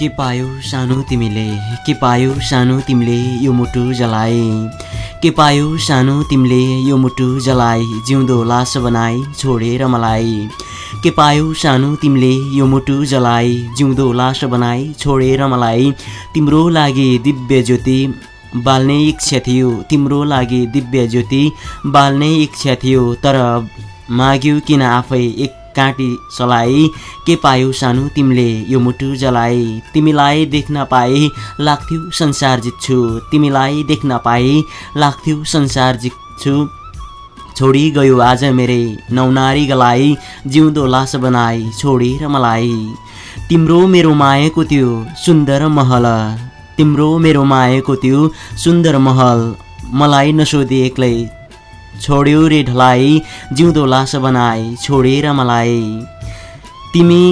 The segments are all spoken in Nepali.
के पायो सानो तिमीले? के पायो सानो तिमीले यो मुटु जलाए? के पायो सानो तिमीले यो मुटु जलाए? जिउँदो लास बनाई छोडेर मलाई के पायो सानो तिमीले यो मुटु जलाए? जिउँदो लास बनाई छोडेर मलाई तिम्रो लागि दिव्य ज्योति बाल्ने इच्छा थियो। तिम्रो लागि दिव्य ज्योति बाल्ने इच्छा थियो। तर माग्यौ किन आफै? एक काँटी चलाए। के पायो सानो तिमीले यो मुटु जलाए? तिमीलाई देख्न पाए लाग्थ्यो संसार जित्छु। तिमीलाई देख्न पाए लाग्थ्यो संसार जित्छु। छोडी गयो आज मेरै नौनारी गलाई जिउँदो लास बनाई छोडेर मलाई। तिम्रो मेरो मायाको त्यो सुन्दर महल तिम्रो मेरो मायाको त्यो सुन्दर महल मलाई नसोधे एक्लै छोड्यो रे ढलाई जिउँदो लास बनाए छोडेर मलाई। तिमी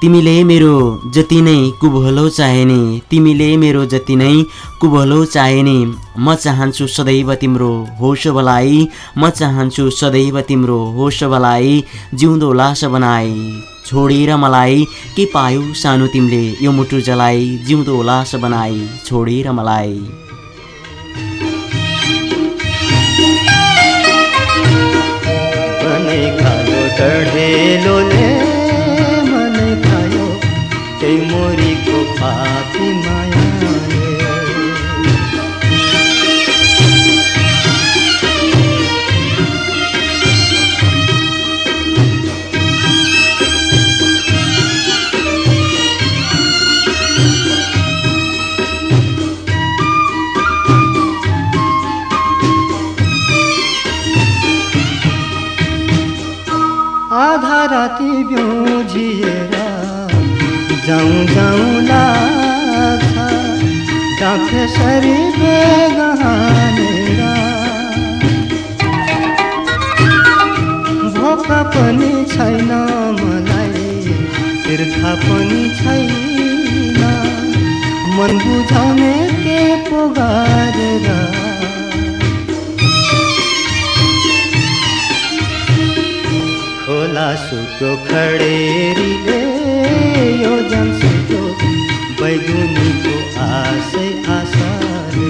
तिमीले मेरो जति नै कुभलो चाहिने तिमीले मेरो जति नै कुभलो चाहिने म चाहन्छु सदैव तिम्रो होस भलाई म चाहन्छु सदैव तिम्रो होस भलाई जिउँदो लास बनाए छोडेर मलाई। के पायो सानो तिमीले यो मुटु जलाई जिउँदो लास बनाए छोडेर मलाई। खायो टढेलोले डाक्टरसरी बेग हानेर पनि छैन मलाई तिर्खा पनि छैन। मन बुझाउने के पो गरेर खोला सुक्यो खडेरीले यो जन सुक्यो बैगुनीको आशै आशाले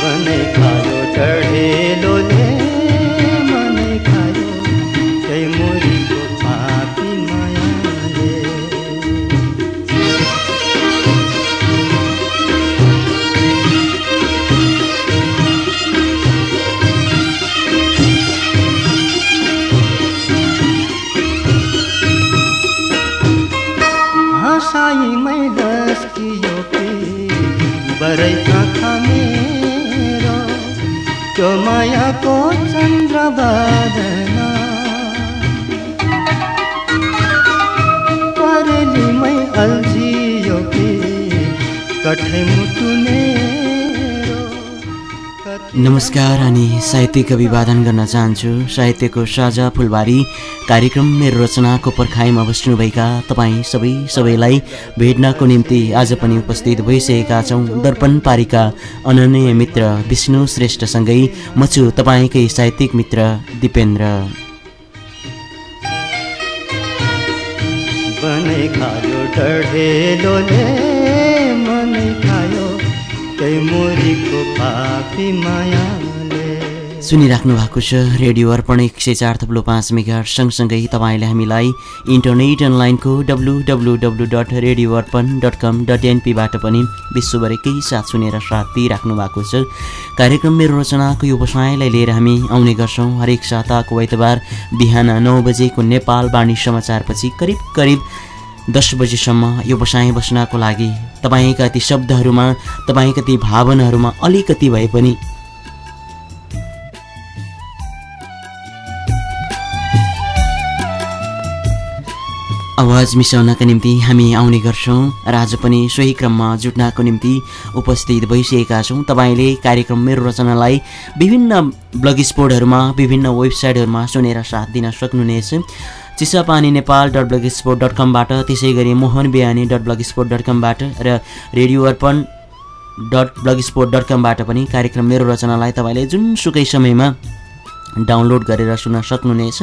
मनै खायो टढेलोले बरै आँखा मेरो त्यो मायाको चन्द्र बादना परेलीमै अल्झियो कि कठै मुटु मेरो कति नमस्कार अनि साहित्यिक अभिवादन गर्न चाहन्छु। साहित्यको साझा फुलबारी कार्यक्रम मेरो रचनाको पर्खाइमा बस्नुभएका तपाईँ सबै सबैलाई भेट्नको निम्ति आज पनि उपस्थित भइसकेका छौँ। दर्पण पारिका अनन्य मित्र विष्णु श्रेष्ठसँगै म छु तपाईँकै साहित्यिक मित्र दिपेन्द्र। बनै खायो सुनिराख्नु भएको छ रेडियो अर्पण एक सय चार थप्लो पाँच मेगा सँगसँगै तपाईँले हामीलाई इन्टरनेट अनलाइनको W W W dot radio Arpan dot com dot एनपीबाट पनि विश्वभरिकै साथ सुनेर साथ दिइराख्नु भएको छ। कार्यक्रम मेरो रचनाको यो व्यवसायलाई लिएर हामी आउने गर्छौँ। हरेक साताको आइतबार बिहान नौ बजेको नेपाल बाणी समाचारपछि करिब करिब दस बजीसम्म यो बसाइ बस्नको लागि तपाईँका ती शब्दहरूमा तपाईँका ती भावनाहरूमा अलिकति भए पनि आवाज मिसाउनका निम्ति हामी आउने गर्छौँ र आज पनि सोही क्रममा जुट्नको निम्ति उपस्थित भइसकेका छौँ। तपाईँले कार्यक्रम मेरो रचनालाई विभिन्न ब्लग स्पोर्टहरूमा विभिन्न वेबसाइटहरूमा सुनेर साथ दिन सक्नुहुनेछ। Chisapani Nepal dot blogspot dot कमबाट त्यसै गरी Mohan Bihani dot blogspot dot कमबाट र radio Arpan dot blogspot dot कमबाट पनि कार्यक्रम मेरो रचनालाई तपाईँले जुनसुकै समयमा डाउनलोड गरेर सुन्न सक्नुहुनेछ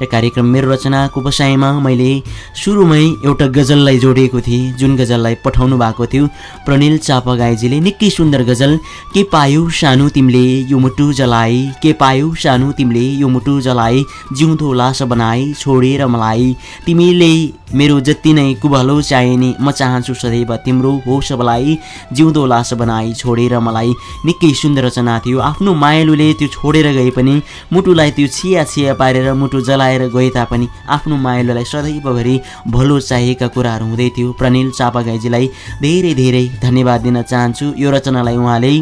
र कार्यक्रम मेरो रचनाको बसाइमा मैले सुरुमै एउटा गजललाई जोडिएको थिएँ जुन गजललाई पठाउनु भएको थियो। प्रनिल चापागाईजीले निकै सुन्दर गजल के पायौ सानो तिमीले यो मुटु जलाए के पायौ सानो तिमीले यो मुटु जलाए जिउँदो लास बनाए छोडेर मलाई। तिमीले मेरो जति नै कुभलो चाहे नि म चाहन्छु सदैव तिम्रो होस बलाई जिउँदो लास बनाई छोडेर मलाई। निकै सुन्दर रचना थियो। आफ्नो मायालुले त्यो छोडेर गए पनि मुटुलाई त्यो छिया छिया पारेर मुटु जलाएर गए तापनि आफ्नो मायालुलाई सदैवभरि भलो चाहिएका कुराहरू हुँदै थियो। प्रनिल चापागाईजीलाई धेरै धेरै धन्यवाद दिन चाहन्छु। यो रचनालाई उहाँले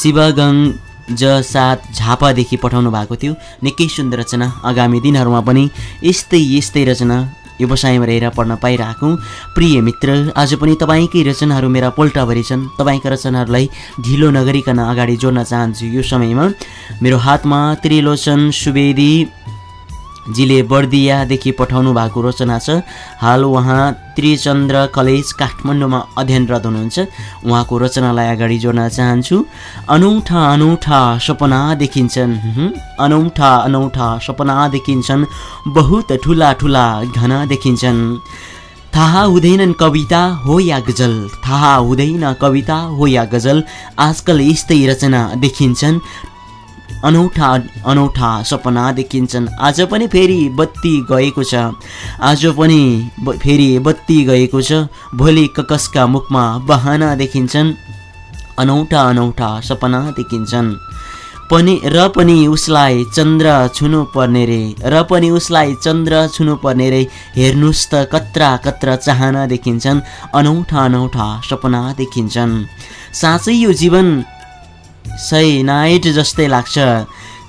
शिवगञ्ज साथ झापादेखि पठाउनु भएको थियो। निकै सुन्दर रचना। आगामी दिनहरूमा पनि यस्तै यस्तै रचना व्यवसायमा रहेर पढ्न पाइरहेको प्रिय मित्र आज पनि तपाईँकै रचनाहरू मेरा पोल्टाभरि छन्। तपाईँका रचनाहरूलाई ढिलो नगरिकन अगाडि जोड्न चाहन्छु यो समयमा। मेरो हातमा त्रिलोचन सुवेदी जीले बर्दियादेखि पठाउनु भएको रचना छ। हाल उहाँ त्रिचन्द्र कलेज काठमाडौँमा अध्ययनरत हुनुहुन्छ। उहाँको रचनालाई अगाडि जोड्न चाहन्छु। अनौठा अनौठा सपना देखिन्छन्। अनौठा अनौठा सपना देखिन्छन्। बहुत ठुला ठुला घना देखिन्छन्। थाहा हुँदैनन् कविता हो या गजल। थाहा हुँदैन कविता हो या गजल। आजकल यस्तै रचना देखिन्छन्। अनौठा अनौठा सपना देखिन्छन्। आज पनि फेरि बत्ती गएको छ। आज पनि फेरि बत्ती गएको छ। भोलि ककसका मुखमा बहाना देखिन्छन्। अनौठा अनौठा सपना देखिन्छन्। पनि र पनि उसलाई चन्द्र छुनु पर्ने रे। र पनि उसलाई चन्द्र छुनु पर्ने रे। हेर्नुहोस् त कत्रा कत्रा चाहना देखिन्छन्। अनौठा अनौठा सपना देखिन्छन्। साँच्चै यो जीवन सय नाइट जस्तै लाग्छ।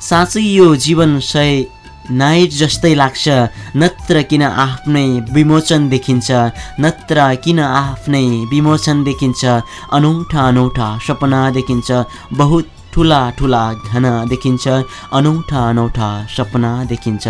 साँच्चै यो जीवन सय नाइट जस्तै लाग्छ। नत्र किन आफ्नै विमोचन देखिन्छ। नत्र किन आफ्नै विमोचन देखिन्छ। अनौठा अनौठा सपना देखिन्छ। बहुत ठुला ठुला घना देखिन्छ। अनौठा अनौठा सपना देखिन्छ।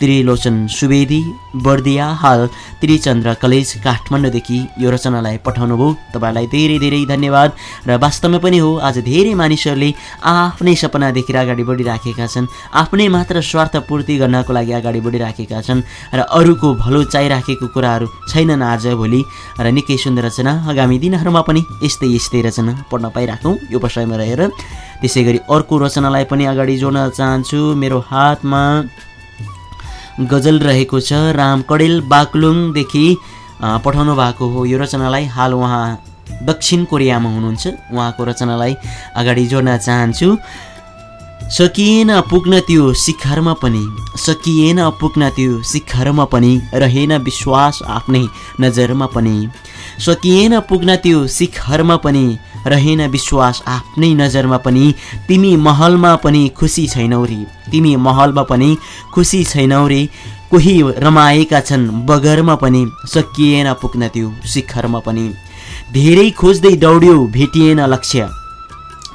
त्रिलोचन सुवेदी। बर्दिया हाल त्रिचन्द्र कलेज काठमाडौँदेखि यो रचनालाई पठाउनु भयो तपाईँलाई धेरै धेरै धन्यवाद र वास्तवमा पनि हो आज धेरै मानिसहरूले आफ्नै सपना देखेर अगाडि बढिराखेका छन्। आफ्नै मात्र स्वार्थ पूर्ति गर्नको लागि अगाडि बढिराखेका छन् र अरूको भलो चाहिराखेको कुराहरू छैनन् आज भोलि। र निकै सुन्दर रचना आगामी दिनहरूमा पनि यस्तै यस्तै रचना पढ्न पाइराखौँ यो विषयमा रहेर। त्यसै गरी अर्को रचनालाई पनि अगाडि जोड्न चाहन्छु। मेरो हातमा गजल रहेको छ। राम कडेल बाक्लुङदेखि पठाउनु भएको हो यो रचनालाई। हाल उहाँ दक्षिण कोरियामा हुनुहुन्छ। उहाँको रचनालाई अगाडि जोड्न चाहन्छु। सकिएन पुग्न त्यो शिखरमा पनि सकिएन पुग्न त्यो शिखरमा पनि रहेन विश्वास आफ्नै नजरमा पनि। सकिएन पुग्न त्यो शिखरमा पनि रहेन विश्वास आफ्नै नजरमा पनि तिमी महलमा पनि खुसी छैनौ रे। तिमी महलमा पनि खुसी छैनौ रे। कोही रमाएका छन् बगरमा पनि सकिएन पुग्न त्यो शिखरमा पनि। धेरै खोज्दै दौड्यो भेटिएन लक्ष्य।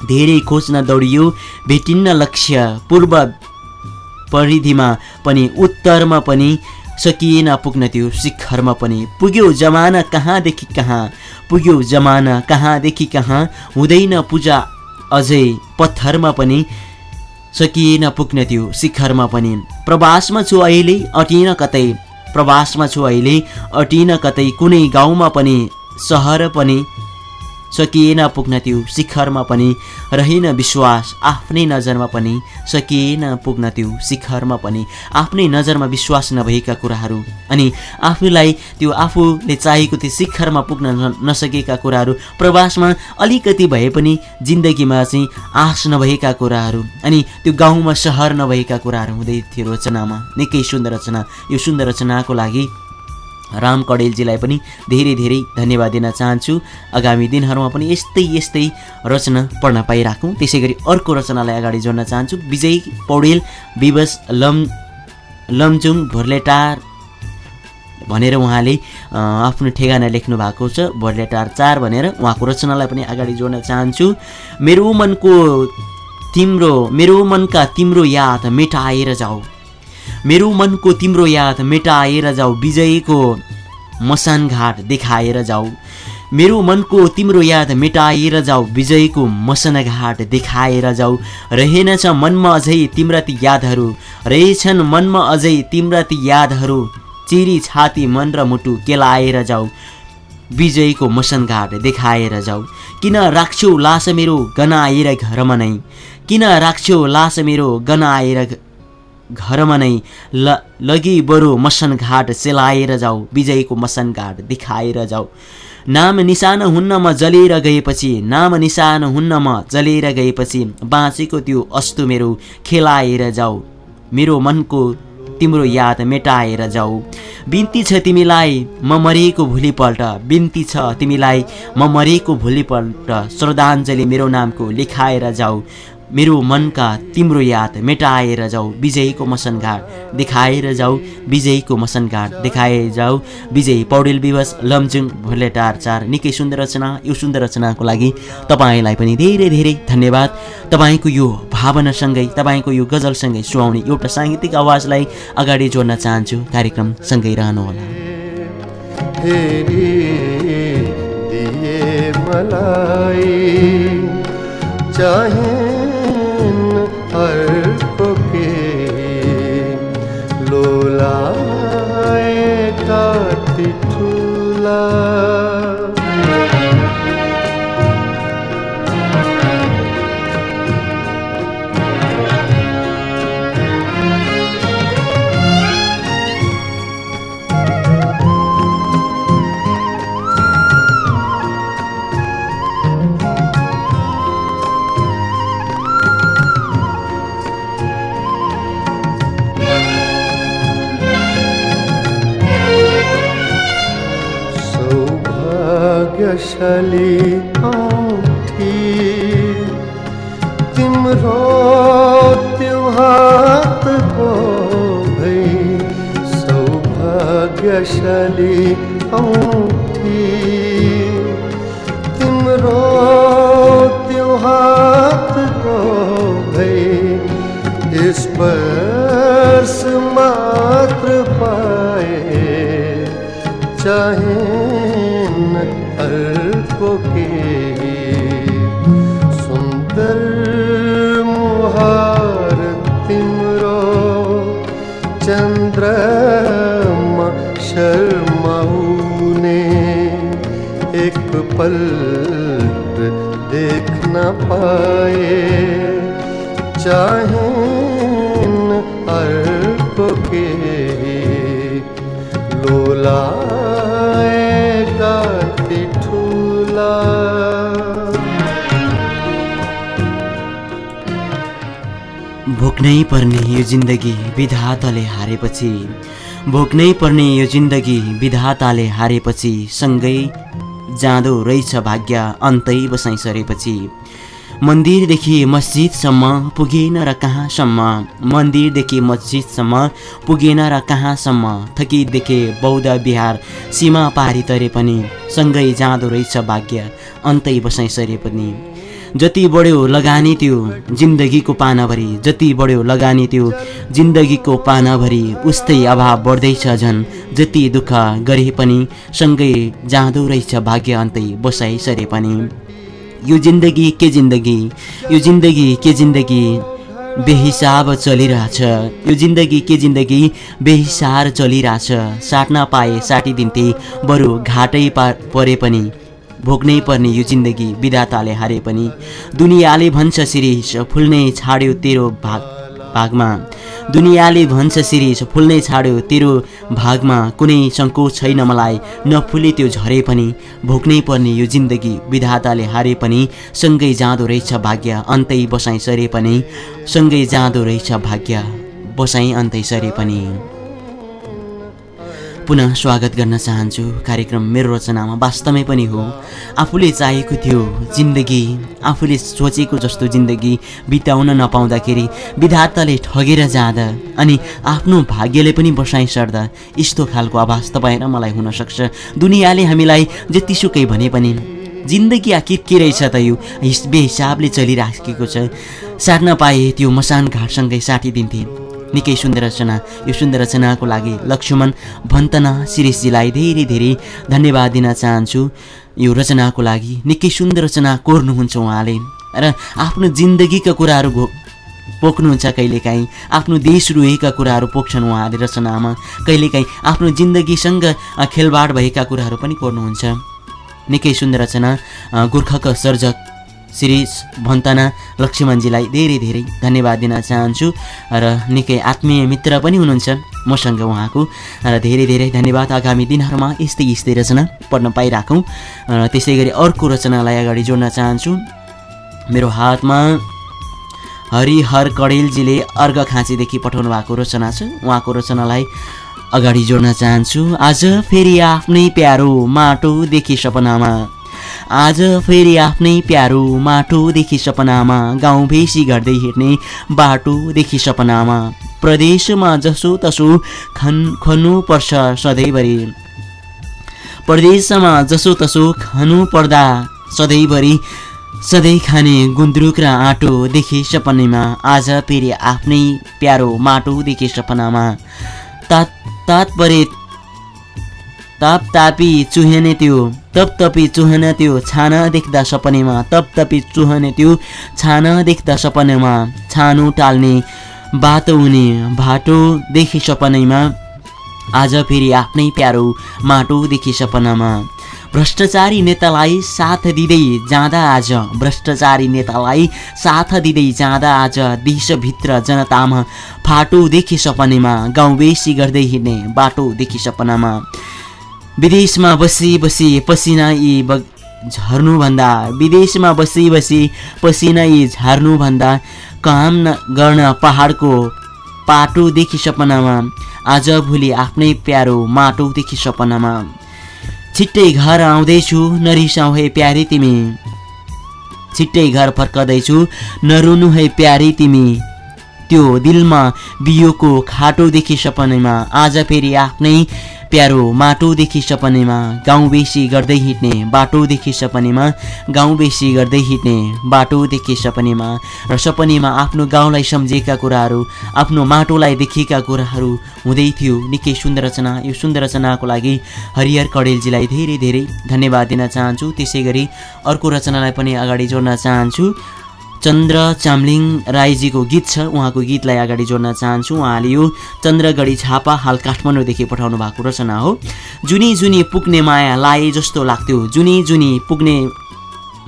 धेरै खोज्न दौडियो भेटिन्न लक्ष्य। पूर्व परिधिमा पनि उत्तरमा पनि सकिएन पुग्न त्यो शिखरमा पनि। पुग्यो जमाना कहाँदेखि कहाँ? पुग्यो जमाना कहाँदेखि कहाँ? हुँदैन पूजा अझै पत्थरमा पनि। सकिएन पुग्न त्यो शिखरमा पनि। प्रवासमा छु अहिले अटिन कतै। प्रवासमा छु अहिले अटिन कतै। कुनै गाउँमा पनि सहर पनि। सकिएन पुग्न त्यो शिखरमा पनि रहेन विश्वास आफ्नै नजरमा पनि सकिएन पुग्न त्यो शिखरमा पनि आफ्नै नजरमा विश्वास नभएका कुराहरू। अनि आफूलाई त्यो आफूले चाहेको त्यो शिखरमा पुग्न नसकेका कुराहरू प्रवासमा अलिकति भए पनि जिन्दगीमा चाहिँ आश नभएका कुराहरू अनि त्यो गाउँमा सहर नभएका कुराहरू हुँदै थियो रचनामा। निकै सुन्दर रचना। यो सुन्दर रचनाको लागि राम कडेलजीलाई पनि धेरै धेरै धन्यवाद दिन चाहन्छु। आगामी दिनहरूमा पनि यस्तै यस्तै रचना पढ्न पाइराखौँ। त्यसै गरी अर्को रचनालाई अगाडि जोड्न चाहन्छु। विजय पौडेल विवश लम लमजुङ भोर्लेटार भनेर उहाँले आफ्नो ठेगाना लेख्नु भएको छ। भोर्लेटार चार भनेर उहाँको रचनालाई पनि अगाडि जोड्न चाहन्छु। मेरो मनको तिम्रो मेरो मनका तिम्रो याद मेटाएर जाऊ। मेरो मनको तिम्रो याद मेटाएर जाऊ विजयको मसान घाट देखाएर जाऊ। मेरो मनको तिम्रो याद मेटाएर जाऊ विजयको मसनघाट देखाएर जाऊ। रहेनछ मनमा अझै तिम्रा ती यादहरू रहेछन् मनमा अझै तिम्रा ती यादहरू। चिरी छाती मन र मुटु केलाएर जाऊ विजयको मसनघाट देखाएर जाऊ। किन राख्छौ लास मेरो गनाएर घरमा नै? किन राख्छौ लास मेरो गनाएर घरमा नै ल लगी बरु मसनघाट सेलाएर जाऊ विजयको मसनघाट देखाएर जाऊ। नाम निशान हुन्न म जलेर गएपछि नाम निशान हुन्न म जलेर गएपछि बाँचेको त्यो अस्तु मेरो खेलाएर जाऊ। मेरो मनको तिम्रो याद मेटाएर जाऊ। बिन्ती छ तिमीलाई म मरेको भोलिपल्ट। बिन्ती छ तिमीलाई म मरेको भोलिपल्ट। श्रद्धाञ्जली मेरो नामको लेखाएर जाऊ। मेरो मनका तिम्रो याद मेटाएर जाऊ विजयको मसनघाट देखाएर जाऊ विजयको मसनघाट देखाएर जाऊ। विजय पौडेल विवश लमजुङ भोलेटार चार निकै सुन्दर रचना यो सुन्दर रचनाको लागि तपाईँलाई पनि धेरै धेरै धन्यवाद। तपाईँको यो भावनासँगै तपाईँको यो गजलसँगै सुहाउने एउटा साङ्गीतिक आवाजलाई अगाडि जोड्न चाहन्छु। कार्यक्रम सँगै रहनुहोला। ठुला भाग्यशाली औँठी तिम्रो त्यो हातको भई सौभाग्यशाली औँठी तिम्रो त्यो हातको भई स्पर्श मात्र पाए। चाहे पल देखना पाए। चाहे अर्को के लोला भोग्नै पर्ने यो जिन्दगी विधाताले हारेपछि। भोग्नै पर्ने यो जिन्दगी विधाताले हारेपछि। सँगै जाँदो रहेछ भाग्य अन्तै बसाइ सरेपछि मन्दिरदेखि मस्जिदसम्म पुगेन र कहाँसम्म? मन्दिरदेखि मस्जिदसम्म पुगेन र कहाँसम्म? थकित देखे बौद्ध बिहार सीमा पारी तरे पनि सँगै जाँदो रहेछ भाग्य अन्तै बसाइ सरे पनि। जति बढ्यो लगानी त्यो जिन्दगीको पानाभरि जति बढ्यो लगानी त्यो जिन्दगीको पानाभरि उस्तै अभाव बढ्दैछ झन्। जति दुःख गरे पनि सँगै जाँदो रहेछ भाग्य अन्तै बसाइ सरे पनि। यो जिन्दगी के जिन्दगी? यो जिन्दगी के जिन्दगी? बेहिसाब चलिरहेछ। यो जिन्दगी के जिन्दगी? बेहिसार चलिरहेछ। साट्न पाए साटिदिन्थे बरु घाटै पा परे पनि। भोग्नै पर्ने यो जिन्दगी विधाताले हारे पनि। दुनियाँले भन्छ शिरिष फुल्ने छाड्यो तेरो भाग भागमा। दुनियाँले भन्छ शिरिष फुल्नै छाड्यो तेरो भागमा। कुनै सङ्कोच छैन मलाई नफुले त्यो झरे पनि। भोग्नै पर्ने यो जिन्दगी विधाताले हारे पनि। सँगै जाँदो रहेछ भाग्य अन्तै बसाइ सरे पनि। सँगै जाँदो रहेछ भाग्य बसाइ अन्तै सरे पनि। पुनः स्वागत गर्न चाहन्छु। कार्यक्रम मेरो रचनामा वास्तवमै पनि हो। आफूले चाहेको थियो जिन्दगी आफूले सोचेको जस्तो जिन्दगी बिताउन नपाउँदाखेरि विधाताले ठगेर जाँदा अनि आफ्नो भाग्यले पनि बसाइ सर्दा यस्तो खालको आवाज तपाईँ र मलाई हुनसक्छ दुनियाँले हामीलाई जतिसुकै भने पनि जिन्दगी आखिर के रहेछ त यो? बेहिसाबले चलिराखेको छ। साट्न पाए त्यो मसान घाटसँगै साटिदिन्थे निकै सुन्दर रचना। यो सुन्दर रचनाको लागि लक्ष्मण भन्तना शिरिषजीलाई धेरै धेरै धन्यवाद दिन चाहन्छु। यो रचनाको लागि निकै सुन्दर रचना कोर्नुहुन्छ उहाँले। र आफ्नो जिन्दगीका कुराहरू घो पोख्नुहुन्छ कहिलेकाहीँ। आफ्नो देश रोएका कुराहरू पोख्छन् उहाँले रचनामा। कहिलेकाहीँ आफ्नो जिन्दगीसँग खेलबाड भएका कुराहरू पनि कोर्नुहुन्छ। निकै सुन्दर रचना गोर्खाका सर्जक श्री भन्तना लक्ष्मणजीलाई धेरै धेरै धन्यवाद दिन चाहन्छु र निकै आत्मीय मित्र पनि हुनुहुन्छ मसँग उहाँको। र धेरै धेरै धन्यवाद आगामी दिनहरूमा यस्तै यस्तै रचना पढ्न पाइराखौँ। र त्यसै गरी अर्को रचनालाई अगाडि जोड्न चाहन्छु। मेरो हातमा हरिहर कडेलजीले अर्घ खाँचीदेखि पठाउनु भएको रचना छ। उहाँको रचनालाई अगाडि जोड्न चाहन्छु। आज फेरि आफ्नै प्यारो माटोदेखि सपनामा आज फेरि आफ्नै प्यारो माटोदेखि सपनामा गाउँ भेसी गर्दै हिँड्ने बाटोदेखि सपनामा प्रदेशमा जसो तसो खन खन्नुपर्छ सधैँभरि। प्रदेशमा जसो तसो खानु पर्दा सधैँभरि सधैँ खाने गुन्द्रुक र आँटोदेखि सपनामा आज फेरि आफ्नै प्यारो माटोदेखि सपनामा तात तात्पर्य ताप तापी चुहने त्यो तप तपी चुहन त्यो छाना देख्दा सपनेमा तप तपी चुहने त्यो छाना देख्दा सपनामा छानो टाल्ने बाटो हुने बाटोदेखि सपनैमा आज फेरि आफ्नै प्यारो माटोदेखि सपनामा। भ्रष्टाचारी नेतालाई साथ दिँदै जाँदा आज भ्रष्टाचारी नेतालाई साथ दिँदै जाँदा आज देशभित्र जनतामा फाटोदेखि सपनेमा गाउँ बेसी गर्दै हिँड्ने बाटोदेखि सपनामा। विदेशमा बसी बसी पसिना यी ब झर्नुभन्दा विदेशमा बसी बसी पसिना यी झार्नुभन्दा काम गर्न पहाडको पाटोदेखि सपनामा आज भोलि आफ्नै प्यारो माटोदेखि सपनामा छिट्टै घर आउँदैछु नरिसाउ है प्यारी तिमी। छिट्टै घर फर्कँदैछु नरुनु है प्यारी तिमी। त्यो दिलमा बियोको खाटोदेखि सपनामा आज फेरि आफ्नै प्यारो माटोदेखि सपनेमा गाउँ बेसी गर्दै हिँड्ने बाटोदेखि सपनेमा गाउँ बेसी गर्दै हिँड्ने बाटोदेखि सपनेमा र सपनेमा आफ्नो गाउँलाई सम्झेका कुराहरू आफ्नो माटोलाई देखेका कुराहरू हुँदै थियो। निकै सुन्दर रचना यो सुन्दर रचनाको लागि हरिहर कडेलजीलाई धेरै धेरै धन्यवाद दिन चाहन्छु। त्यसै अर्को रचनालाई पनि अगाडि जोड्न चाहन्छु। चन्द्र चामलिङ राईजीको गीत छ। उहाँको गीतलाई अगाडि जोड्न चाहन्छु। उहाँले यो चन्द्रगढी छापा हाल काठमाडौँदेखि पठाउनु भएको रचना हो। जुनी जुनी पुग्ने माया लाए जस्तो लाग्थ्यो। जुनी जुनी पुग्ने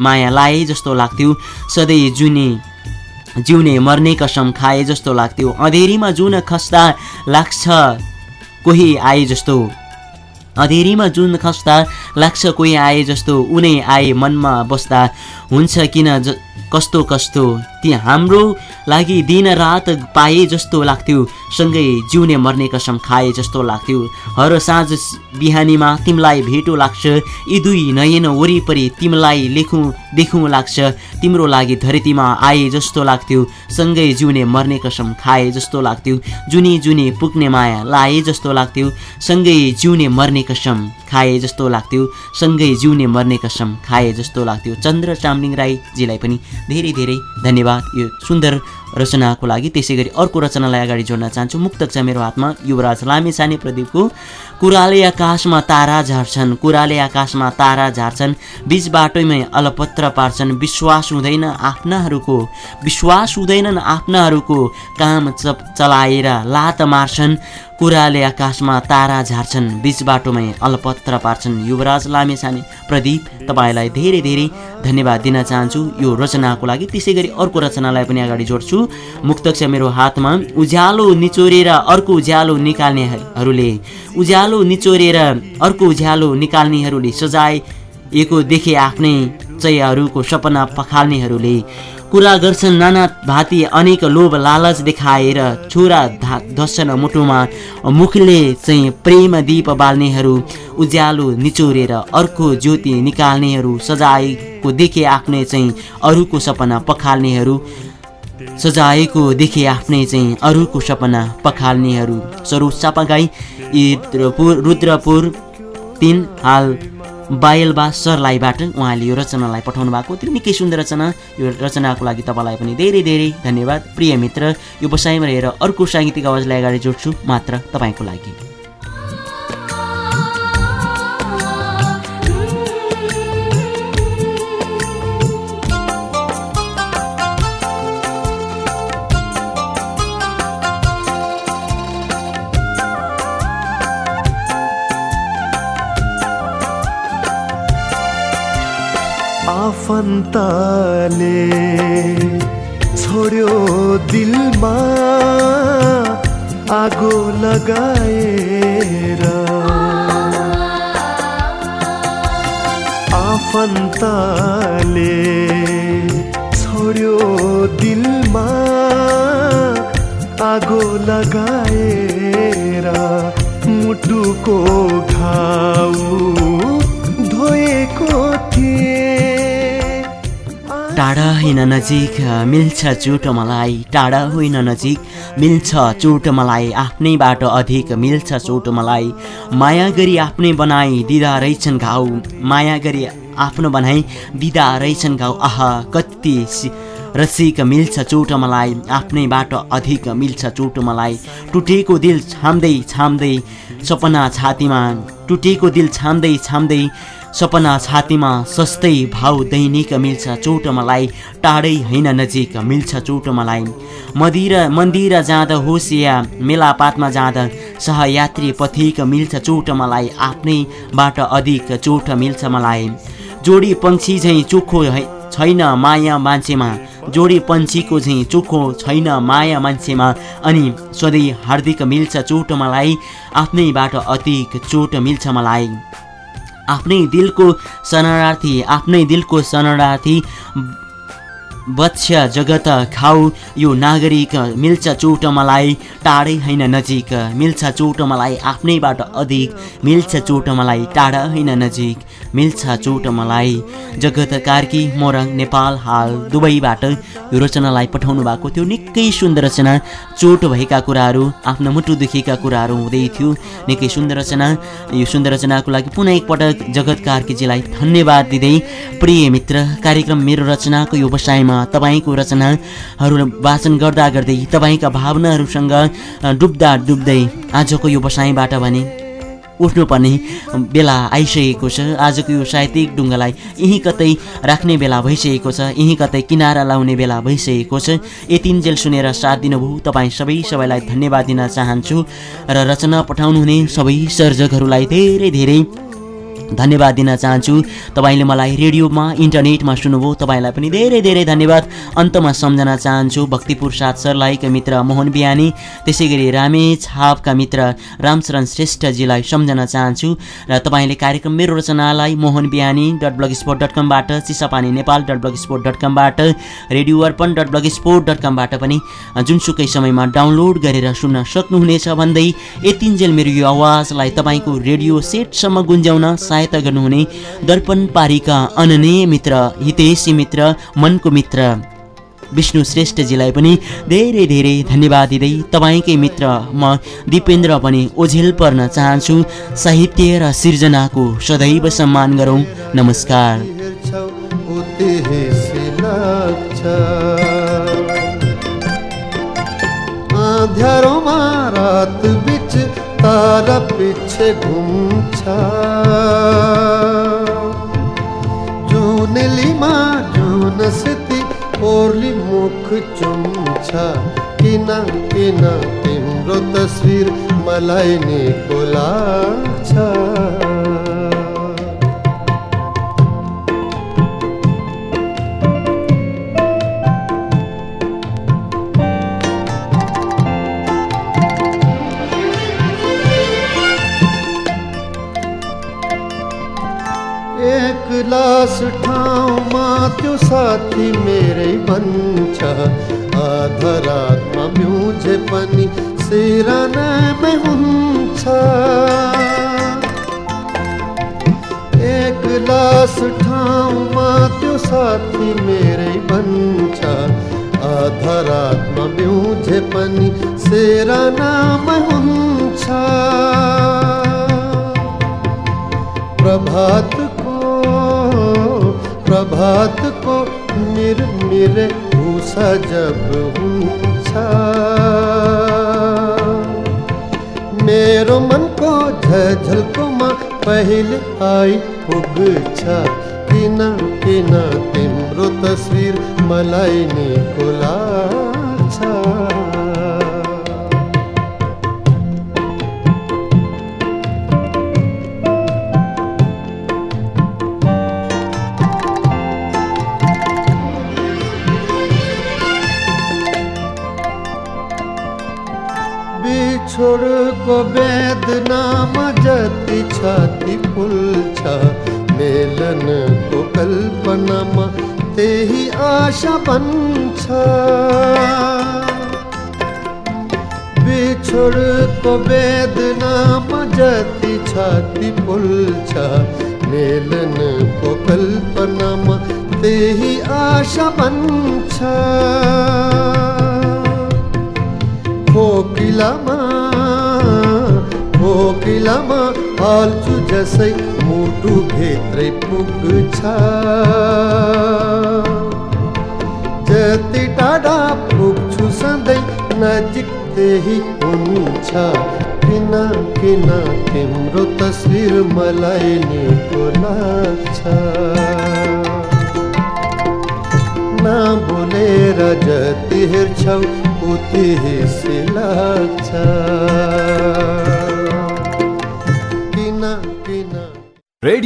माया लाए जस्तो लाग्थ्यो। सधैँ जुनी जिउने मर्ने कसम खाए जस्तो लाग्थ्यो। अँधेरीमा जुन खस्दा लाग्छ कोही आए जस्तो। अँधेरीमा जुन खस्दा लाग्छ कोही आए जस्तो। उनै आए मनमा बस्दा। हुन्छ किन ज कस्तो कस्तो? ती हाम्रो लागि दिन रात पाए जस्तो लाग्थ्यो सँगै जिउने मर्ने कसम खाए जस्तो लाग्थ्यो। हर साँझ बिहानीमा तिमीलाई भेटो लाग्छ यी दुई नयन वरिपरि तिमीलाई लेखौँ देखौँ लाग्छ। तिम्रो लागि धरतीमा आए जस्तो लाग्थ्यो सँगै जिउने मर्ने कसम खाए जस्तो लाग्थ्यो। जुनी जुनी पुग्ने माया लाए जस्तो लाग्थ्यो सँगै जिउने मर्ने कसम खाए जस्तो लाग्थ्यो सँगै जिउने मर्ने कसम खाए जस्तो लाग्थ्यो। चन्द्र चामलिङ राईजीलाई पनि धेरै धेरै धन्यवाद। यो सुन्दर रचनाको लागि। त्यसै गरी अर्को रचनालाई अगाडि जोड्न चाहन्छु। मुक्तक छ मेरो हातमा युवराज लामे साने प्रदीपको कुराले आकाशमा तारा झार्छन्। कुराले आकाशमा तारा झार्छन्। बिच बाटोमै अलपत्र पार्छन्। विश्वास हुँदैन आफ्नाहरूको। विश्वास हुँदैनन् आफ्नाहरूको। काम चलाएर लात मार्छन्। कुराले आकाशमा तारा झार्छन्। बिच बाटोमै अलपत्र पार्छन्। युवराज लामेछाने प्रदीप तपाईँलाई धेरै धेरै धन्यवाद दिन चाहन्छु यो रचनाको लागि। त्यसै गरी अर्को रचनालाई पनि अगाडि जोड्छु। मुक्तक छ मेरो हातमा उज्यालो निचोरेर अर्को उज्यालो निकाल्नेहरूले उज्यालो निचोरेर अर्को उज्यालो निकाल्नेहरूले सजाएको देखे आफ्नै चयहरूको सपना पखाल्नेहरूले कुरा गर्छन् नाना भाती अनेक लोभ लालच देखाएर छोरा धा मुटुमा मुखले चाहिँ प्रेम दीप बाल्नेहरू उज्यालो निचोरेर अर्को ज्योति निकाल्नेहरू सजाएको देखे आफ्नै चाहिँ अरूको सपना पखाल्नेहरू सजाएको देखे आफ्नै चाहिँ अरूको सपना पखाल्नेहरू। सरोज चापागाई रुद्रपुर तिन हाल बायलबा सरलाईबाट उहाँले यो रचनालाई पठाउनु भएको थियो। निकै सुन्दर रचना। यो रचनाको लागि तपाईँलाई पनि धेरै धेरै धन्यवाद। प्रिय मित्र यो बसाइमा रहेर अर्को साङ्गीतिक आवाजलाई अगाडि जोड्छु मात्र तपाईँको लागि। आफन्तले छोड्यो दिलमा आगो लगाएर। आफन्तले छोड्यो दिलमा आगो लगाएर मुटुको होइन नजिक मिल्छ चोट मलाई टाढा होइन नजिक मिल्छ चोट मलाई आफ्नैबाट अधिक मिल्छ चोट मलाई। माया गरी आफ्नै बनाई दिँदा रहेछन् घाउ। माया गरी आफ्नो बनाई दिँदा रहेछन् घाउ। आह कति रसिक मिल्छ चोट मलाई आफ्नैबाट अधिक मिल्छ चोट मलाई। टुटेको दिल छाम्दै छाम्दै सपना छातीमा टुटेको दिल छाम्दै छाम्दै सपना छातीमा सस्तै भाउ दैनिक मिल्छ चोट मलाई टाढै होइन नजिक मिल्छ चोट मलाई। मदिर मन्दिर जाँदा होस् या मेलापातमा जाँदा सहयात्री पथिक मिल्छ चोट मलाई आफ्नैबाट अधिक चोट मिल्छ मलाई। जोडी पङ्क्षी झैँ चोखो छैन माया मान्छेमा। जोडी पन्छीको झैँ चोखो छैन माया मान्छेमा। अनि सधैँ हार्दिक मिल्छ चोट मलाई आफ्नैबाट अधिक चोट मिल्छ मलाई। आफ्नै दिलको शरणार्थी आफ्नै दिलको शरणार्थी वत्स जगत खाऊ। यो नागरिक मिल्छ चोट मलाई टाढै होइन नजिक। मिल्छ चोट मलाई आफ्नैबाट अधिक। मिल्छ चोट मलाई टाढा होइन नजिक। मिल्छ चोट मलाई। जगत कार्की मोरङ नेपाल हाल दुबईबाट यो रचनालाई पठाउनु भएको थियो। निकै सुन्दर रचना। चोट भएका कुराहरू आफ्नो मुटु दुखेका कुराहरू हुँदै थियो। निकै सुन्दर रचना। यो सुन्दर रचनाको लागि पुनः एकपटक जगत कार्कीजीलाई धन्यवाद दिँदै प्रिय मित्र कार्यक्रम मेरो रचनाको यो व्यवसायमा तपाईँको रचनाहरू वाचन गर्दा गर्दै तपाईँका भावनाहरूसँग डुब्दा डुब्दै आजको यो बसाइबाट भने उठ्नुपर्ने बेला आइसकेको छ। आजको यो साहित्यिक ढुङ्गालाई यहीँ कतै राख्ने बेला भइसकेको छ। यहीँ कतै किनारा लाउने बेला भइसकेको छ। यतिन्जेल सुनेर साथ दिनुभयो। तपाईँ सबै सबैलाई धन्यवाद दिन चाहन्छु। र रचना पठाउनुहुने सबै सर्जकहरूलाई धेरै धेरै धन्यवाद दिन चाहन्छु। तपाईँले मलाई रेडियोमा इन्टरनेटमा सुन्नुभयो। तपाईँलाई पनि धेरै धेरै धन्यवाद। अन्तमा सम्झन चाहन्छु भक्तिपुर साथ सरलाहीका मित्र मोहन बिहानी त्यसै गरी रामे छापका मित्र रामचरण श्रेष्ठजीलाई सम्झन चाहन्छु। र तपाईँले कार्यक्रम मेरो रचनालाई Mohan Bihani dot blogspot dot कमबाट Chisapani Nepal dot blogspot dot कमबाट radio Arpan dot blogspot dot कमबाट पनि जुनसुकै समयमा डाउनलोड गरेर सुन्न सक्नुहुनेछ भन्दै यतिन्जेल मेरो यो आवाजलाई तपाईँको रेडियो सेटसम्म गुन्जाउन सहायता गर्नुहुने दर्पण पारीका अननीय मित्र हितेशी मित्र मनको मित्र। विष्णु श्रेष्ठजीलाई पनि धेरै धेरै धन्यवाद दिँदै तपाईँकै मित्र म दिपेन्द्र पनि ओझेल पर्न चाहन्छु। साहित्य र सिर्जनाको सदैव सम्मान गरौँ। नमस्कार। रात बिच तारा घुम्छ जुनेलीमा जुन सिति ओर्ली मुख चुम्छ किन किन तिम्रो तस्विर मलाई निको लाग्छ एक लास ठाउँमा त्यो साथी मेरै बन्छ आधा रातमा म्युझे पनि सिरानामै हुन्छ एक लास ठाउँमा त्यो साथी मेरै बन्छ आधा रातमा म्युझे पनि सिरानामै हुन्छ प्रभातको प्रभातको मिर मिरे भूषा जब हुन्छ मेरो मनको झझल्कोमा पहिले आई पुग्छ किन किन तिम्रो तस्विर मलाई निको वेदना मजति छाति पुल्छा, मेलन को कल्पनामा तेहि आशा बन्छ बिछोडको वेदना मजति छाति पुल्छा, मेलन को कल्पनामा तेहि आशा बन्छ खोकिलामा खोकिलामा हाल्छु जसै मुटु भित्रै पुग्छ जति टाढा पुग्छु सधैँ नजिक त्यही हुन्छ किन किन तिम्रो तस्विर मलाई निको लाग्छ नबोलेर जति हेर्छौ उति हिसी